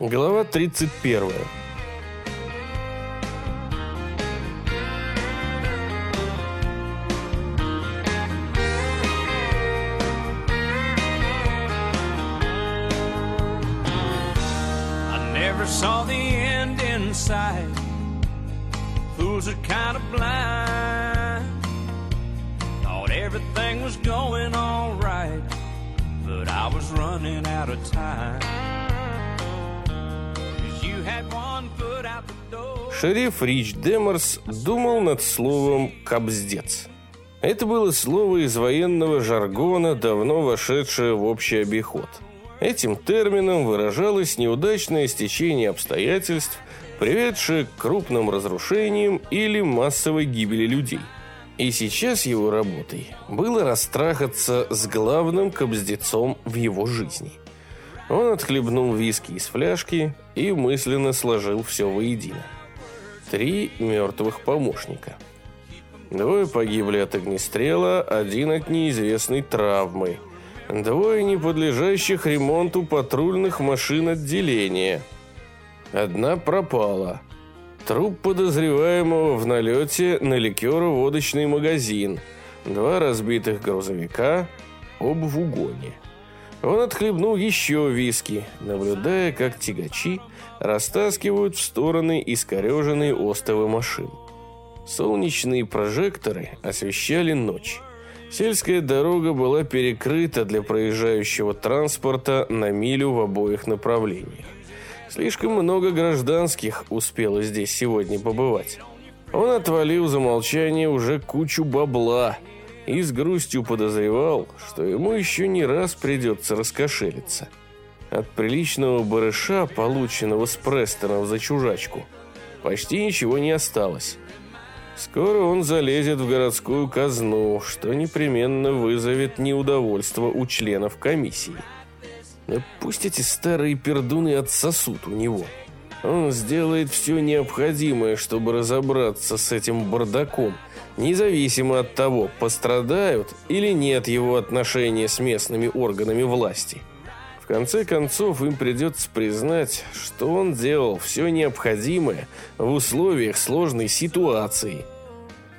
Глава 31. I never saw the end in sight. Fools are kind of blind. Thought everything was going all right, but I was running out of time. Шериф Рич Демерс думал над словом «кобздец». Это было слово из военного жаргона, давно вошедшее в общий обиход. Этим термином выражалось неудачное стечение обстоятельств, приведшее к крупным разрушениям или массовой гибели людей. И сейчас его работой было растрахаться с главным кобздецом в его жизни. Он отхлебнул виски из фляжки и мысленно сложил все воедино. Три мертвых помощника. Двое погибли от огнестрела, один от неизвестной травмы. Двое неподлежащих ремонту патрульных машин отделения. Одна пропала. Труп подозреваемого в налете на ликеро-водочный магазин. Два разбитых грузовика, оба в угоне. Он отхлебнул еще виски, наблюдая, как тягачи растаскивают в стороны искореженные остовы машин. Солнечные прожекторы освещали ночь. Сельская дорога была перекрыта для проезжающего транспорта на милю в обоих направлениях. Слишком много гражданских успело здесь сегодня побывать. Он отвалил за молчание уже кучу бабла и с грустью подозревал, что ему еще не раз придется раскошелиться. От приличного барыша, полученного с Престонов за чужачку, почти ничего не осталось. Скоро он залезет в городскую казну, что непременно вызовет неудовольство у членов комиссии. Да пусть эти старые пердуны отсосут у него. Он сделает все необходимое, чтобы разобраться с этим бардаком, независимо от того, пострадают или нет его отношения с местными органами власти. В конце концов, им придется признать, что он делал все необходимое в условиях сложной ситуации.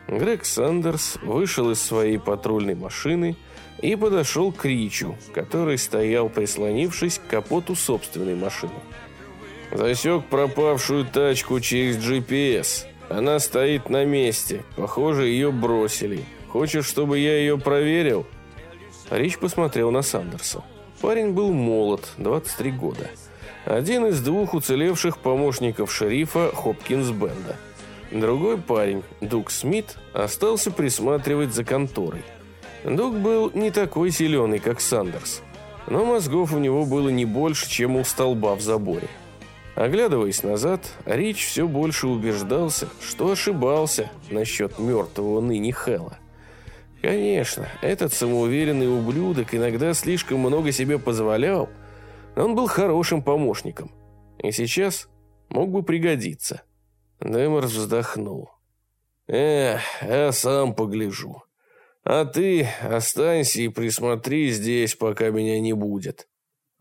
Грег Сандерс вышел из своей патрульной машины и подошел к Ричу, который стоял, прислонившись к капоту собственной машины. Засек пропавшую тачку через GPS. Она стоит на месте. Похоже, ее бросили. Хочешь, чтобы я ее проверил? Рич посмотрел на Сандерса. Парень был молод, 23 года. Один из двух уцелевших помощников шерифа Хопкинс Бенда. Другой парень, Дуг Смит, остался присматривать за конторой. Дуг был не такой зеленый, как Сандерс, но мозгов у него было не больше, чем у столба в заборе. Оглядываясь назад, Рич все больше убеждался, что ошибался насчет мертвого ныне Хэлла. Конечно, этот самоуверенный ублюдок иногда слишком много себе позволял, но он был хорошим помощником. И сейчас мог бы пригодиться. Деморс вздохнул. «Эх, я сам погляжу. А ты останься и присмотри здесь, пока меня не будет».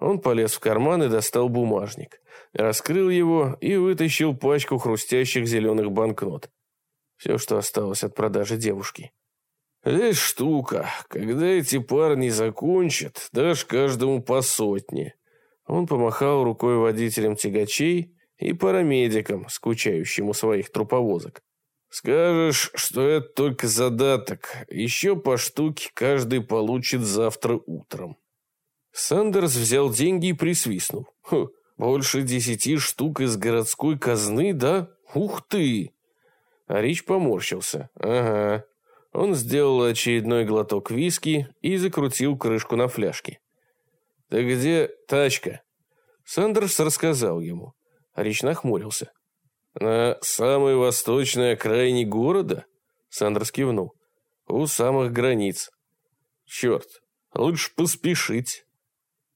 Он полез в карман и достал бумажник. Раскрыл его и вытащил пачку хрустящих зеленых банкнот. Все, что осталось от продажи девушки. Здесь штука. Когда эти парни закончат, дашь каждому по сотне. Он помахал рукой водителям тягачей и парамедикам, скучающим у своих труповозок. Скажешь, что это только задаток. Еще по штуке каждый получит завтра утром. Сандерс взял деньги и присвистнул. Хм, больше десяти штук из городской казны, да? Ух ты! А Рич поморщился. Ага. Он сделал очередной глоток виски и закрутил крышку на фляжке. «Ты где тачка?» Сандерс рассказал ему. Рич нахмурился. «На самой восточной окраине города?» Сандерс кивнул. «У самых границ». «Черт, лучше поспешить».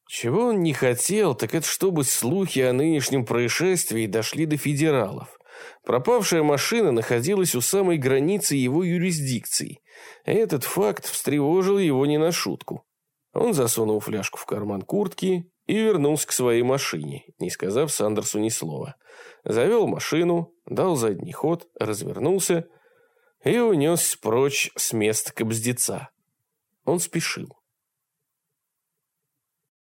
Чего он не хотел, так это чтобы слухи о нынешнем происшествии дошли до федералов. Пропавшая машина находилась у самой границы его юрисдикции. Этот факт встревожил его не на шутку. Он засунул фляжку в карман куртки и вернулся к своей машине, не сказав Сандерсу ни слова. Завел машину, дал задний ход, развернулся и унес прочь с места кобздеца. Он спешил.